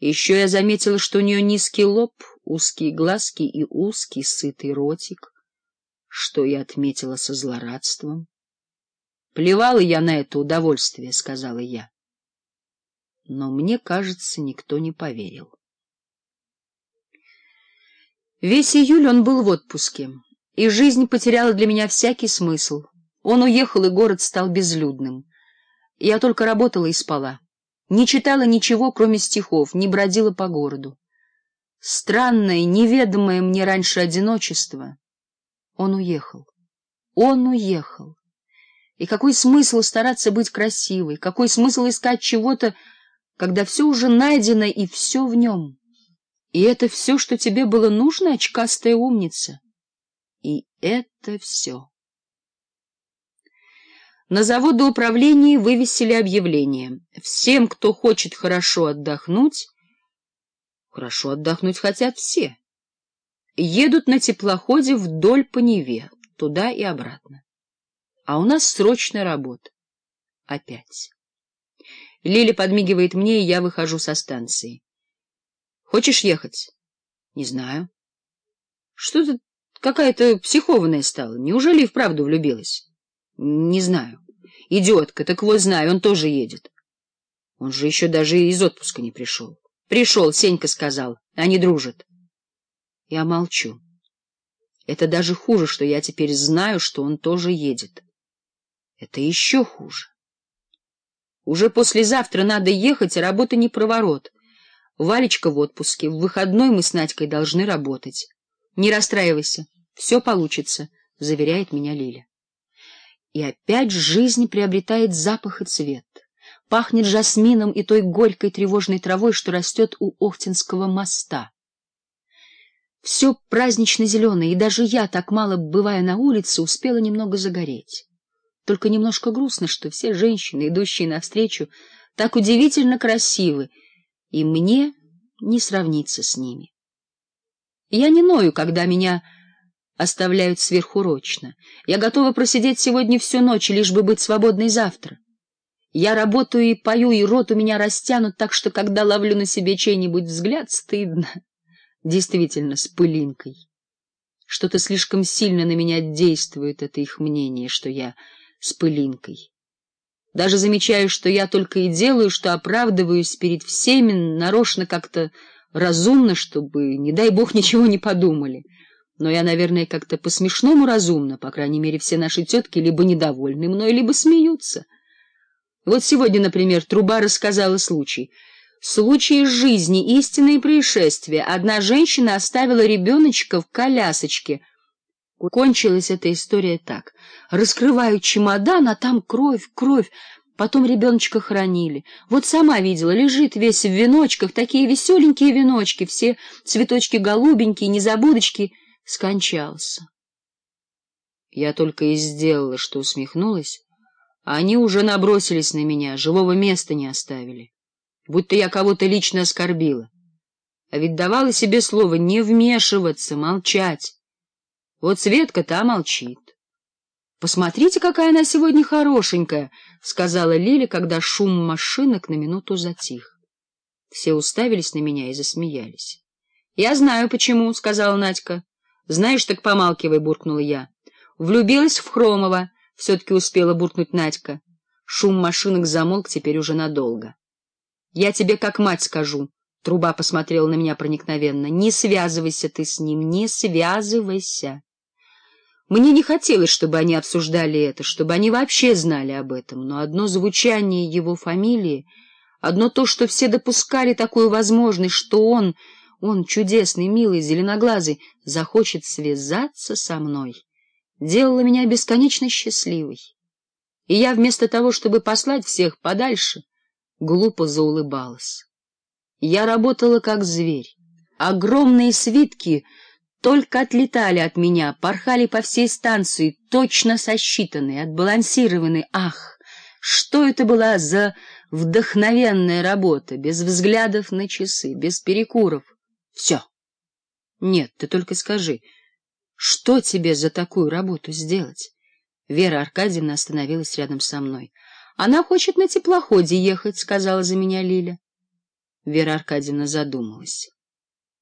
Еще я заметила, что у нее низкий лоб, узкие глазки и узкий сытый ротик, что я отметила со злорадством. — Плевала я на это удовольствие, — сказала я. Но мне, кажется, никто не поверил. Весь июль он был в отпуске, и жизнь потеряла для меня всякий смысл. Он уехал, и город стал безлюдным. Я только работала и спала не читала ничего, кроме стихов, не бродила по городу. Странное, неведомое мне раньше одиночество. Он уехал. Он уехал. И какой смысл стараться быть красивой, какой смысл искать чего-то, когда все уже найдено и все в нем? И это все, что тебе было нужно, очкастая умница? И это все. Назову до управления вывесили объявление. Всем, кто хочет хорошо отдохнуть... Хорошо отдохнуть хотят все. Едут на теплоходе вдоль по Неве, туда и обратно. А у нас срочная работа. Опять. Лили подмигивает мне, и я выхожу со станции. Хочешь ехать? Не знаю. Что-то какая-то психованная стала. Неужели и вправду влюбилась? Не знаю. Идиотка, так вот знаю, он тоже едет. Он же еще даже из отпуска не пришел. Пришел, Сенька сказал, они дружат. Я молчу. Это даже хуже, что я теперь знаю, что он тоже едет. Это еще хуже. Уже послезавтра надо ехать, а работа не проворот. Валечка в отпуске, в выходной мы с Надькой должны работать. Не расстраивайся, все получится, заверяет меня Лиля. И опять жизнь приобретает запах и цвет. Пахнет жасмином и той горькой тревожной травой, что растет у Охтинского моста. Все празднично-зеленое, и даже я, так мало бывая на улице, успела немного загореть. Только немножко грустно, что все женщины, идущие навстречу, так удивительно красивы, и мне не сравниться с ними. Я не ною, когда меня оставляют сверхурочно. Я готова просидеть сегодня всю ночь, лишь бы быть свободной завтра. Я работаю и пою, и рот у меня растянут, так что, когда ловлю на себе чей-нибудь взгляд, стыдно. Действительно, с пылинкой. Что-то слишком сильно на меня действует это их мнение, что я с пылинкой. Даже замечаю, что я только и делаю, что оправдываюсь перед всеми, нарочно как-то разумно, чтобы, не дай бог, ничего не подумали. Но я, наверное, как-то по-смешному разумно, по крайней мере, все наши тетки либо недовольны мной, либо смеются. Вот сегодня, например, труба рассказала случай. Случай из жизни, истинные происшествия. Одна женщина оставила ребеночка в колясочке. Кончилась эта история так. Раскрываю чемодан, а там кровь, кровь. Потом ребеночка хранили. Вот сама видела, лежит весь в веночках, такие веселенькие веночки, все цветочки голубенькие, незабудочки — скончался. Я только и сделала, что усмехнулась, а они уже набросились на меня, живого места не оставили, будто я кого-то лично оскорбила. А ведь давала себе слово не вмешиваться, молчать. Вот Светка та молчит. — Посмотрите, какая она сегодня хорошенькая, — сказала Лили, когда шум машинок на минуту затих. Все уставились на меня и засмеялись. — Я знаю, почему, — сказала Надька. Знаешь, так помалкивай, буркнула я. Влюбилась в Хромова, все-таки успела буркнуть Надька. Шум машинок замолк теперь уже надолго. Я тебе как мать скажу. Труба посмотрела на меня проникновенно. Не связывайся ты с ним, не связывайся. Мне не хотелось, чтобы они обсуждали это, чтобы они вообще знали об этом, но одно звучание его фамилии, одно то, что все допускали такую возможность, что он он, чудесный, милый, зеленоглазый, захочет связаться со мной, делало меня бесконечно счастливой. И я вместо того, чтобы послать всех подальше, глупо заулыбалась. Я работала как зверь. Огромные свитки только отлетали от меня, порхали по всей станции, точно сосчитанные, отбалансированные. Ах, что это была за вдохновенная работа, без взглядов на часы, без перекуров, все. Нет, ты только скажи, что тебе за такую работу сделать? Вера Аркадьевна остановилась рядом со мной. Она хочет на теплоходе ехать, сказала за меня Лиля. Вера Аркадьевна задумалась.